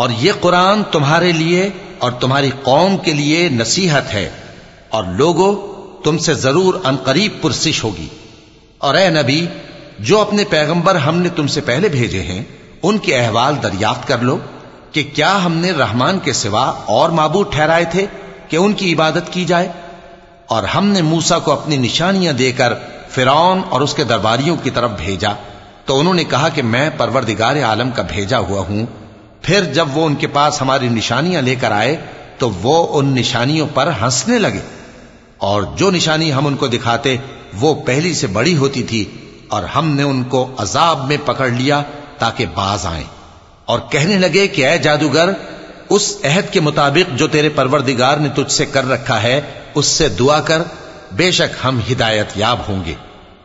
और ये कुरान तुम्हारे लिए और तुम्हारी कौम के लिए नसीहत है और लोगों तुमसे जरूर अनकरीब पुरसिश होगी और ए नबी जो अपने पैगंबर हमने तुमसे पहले भेजे हैं उनके अहवाल दरियाफ्त कर लो कि क्या हमने रहमान के सिवा और माबूद ठहराए थे कि उनकी इबादत की जाए और हमने मूसा को अपनी निशानियाँ देकर फिरौन और उसके दरबारियों की तरफ़ भेजा। तो उन्होंने कहा कि मैं परवरदिगार आलम का भेजा हुआ हूँ। फिर जब वो उनके पास हमारी निशानियाँ लेकर आए तो वो उन निशानियों पर हंसने लगे। और जो निशानी हम उनको दिखाते, वो पहली से बड़ी होती थी और हमने उनको अजाब में पकड़ लिया ताकि बाज आए। और कहने लगे कि ऐ जादूगर, उस अहद के मुताबिक जो तेरे परवरदिगार ने तुझसे कर रखा है उससे दुआ कर बेशक हम हिदायत याब होंगे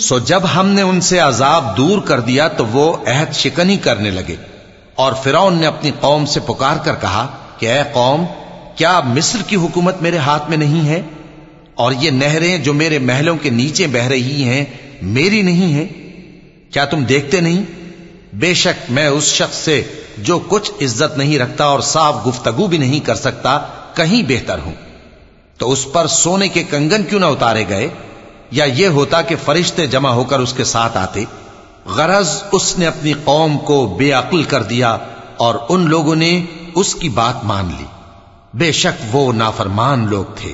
सो जब हमने उनसे अजाब दूर कर दिया तो वो अहद शिकनी करने लगे। और फिरौन ने अपनी कौम से पुकार कर कहा कि, ए कौम, क्या मिस्र की हुकूमत मेरे हाथ में नहीं है? और ये नहरें जो मेरे महलों के नीचे बह रही हैं, मेरी नहीं है? क्या तुम देखते नहीं? बेशक मैं उस शख्स से जो कुछ इज़्ज़त नहीं रखता और साफ़ गुफ्तगु भी नहीं कर सकता, कहीं बेहतर हूँ। तो उस पर सोने के कंगन क्यों ना उतारे गए? या यह होता कि फरिश्ते जमा होकर उसके साथ आते गरज उसने अपनी कौम को बेअक्ल कर दिया और उन लोगों ने उसकी बात मान ली बेशक वो नाफरमान लोग थे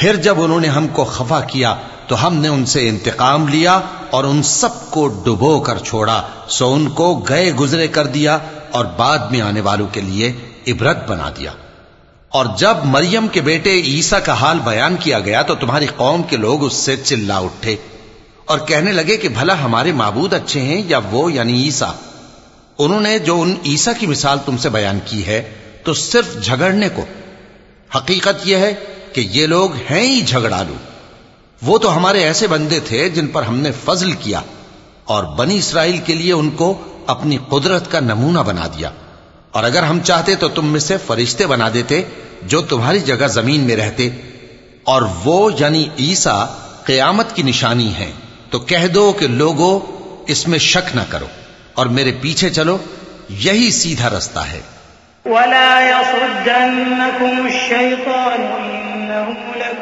फिर जब उन्होंने हमको खफा किया तो हमने उनसे इंतकाम लिया और उन सबको डुबो कर छोड़ा। सो उनको गए गुजरे कर दिया और बाद में आने वालों के लिए इबरत बना दिया। और जब मरियम के बेटे ईसा का हाल बयान किया गया तो तुम्हारी कौम के लोग उससे चिल्ला उठे और कहने लगे कि भला हमारे माबूद अच्छे हैं या वो यानी ईसा? उन्होंने जो उन ईसा की मिसाल तुमसे बयान की है तो सिर्फ़ झगड़ने को। हकीकत यह है कि ये लोग हैं ही झगड़ालू। वो तो हमारे ऐसे बंदे थे जिन पर हमने फजल किया और बनी इसराइल के लिए उनको अपनी कुदरत का नमूना बना दिया। और अगर हम चाहते तो तुम में से फरिश्ते बना देते जो तुम्हारी जगह ज़मीन में रहते। और वो यानी ईसा कयामत की निशानी है। तो कह दो कि लोगों, इसमें शक न करो और मेरे पीछे चलो, यही सीधा रास्ता है।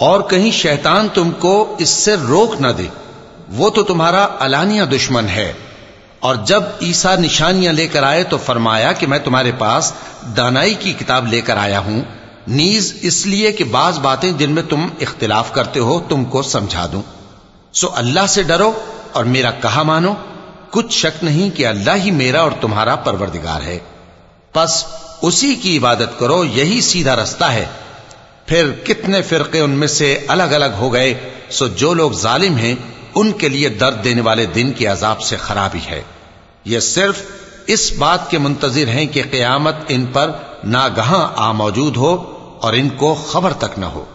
और कहीं शैतान तुमको इससे रोक न दे वो तो तुम्हारा अलानिया दुश्मन है और जब ईसा निशानियाँ लेकर आए तो फरमाया कि मैं तुम्हारे पास दानाई की किताब लेकर आया हूँ। नीज इसलिए कि बाज बातें जिनमें तुम इख्तिलाफ करते हो, तुमको समझा दूँ। सो अल्लाह से डरो और मेरा कहा मानो, कुछ शक नहीं कि अल्लाह ही मेरा और तुम्हारा परवरदिगार है। बस उसी की इबादत करो, यही सीधा रास्ता है। फिर कितने फिरके उनमें से अलग अलग हो गए, सो जो लोग जालिम हैं उनके लिए दर्द देने वाले दिन के अजाब से खराबी है। यह सिर्फ़ इस बात के मुंतजिर हैं कि क्यामत इन पर नागहां आ मौजूद हो और इनको खबर तक न हो।